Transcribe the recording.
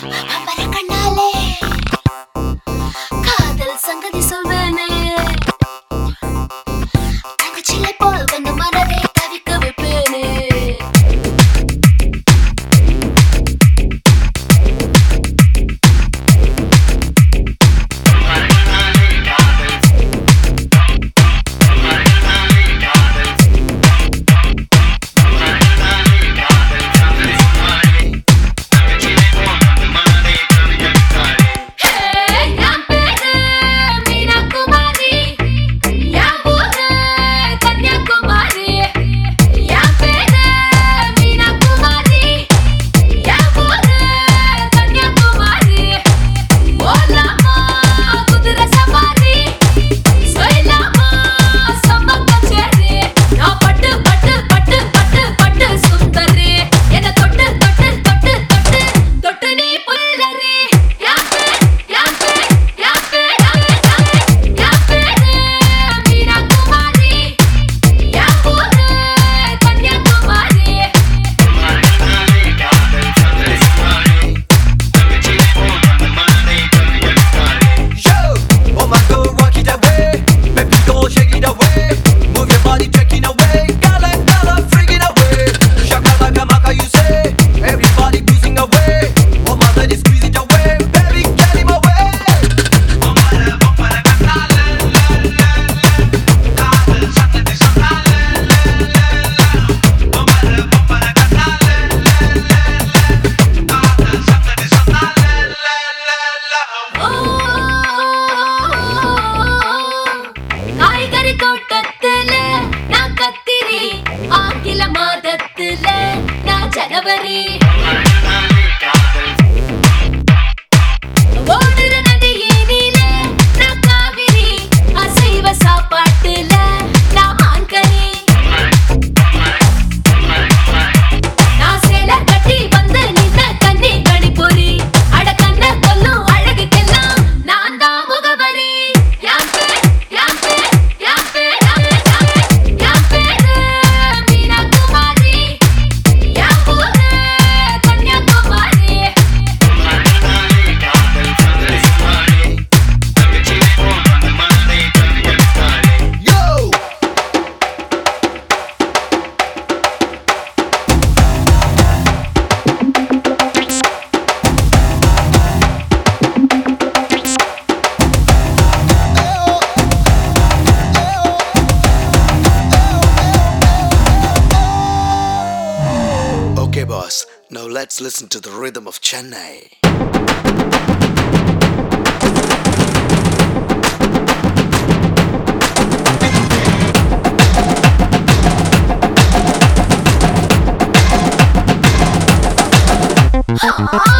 Para canales. கத்திரி தோட்டத்துல நான் கத்திரி ஆங்கில மாதத்துல நான் ஜனவரி Okay, boss, now let's listen to the rhythm of Chennai. Uh, uh.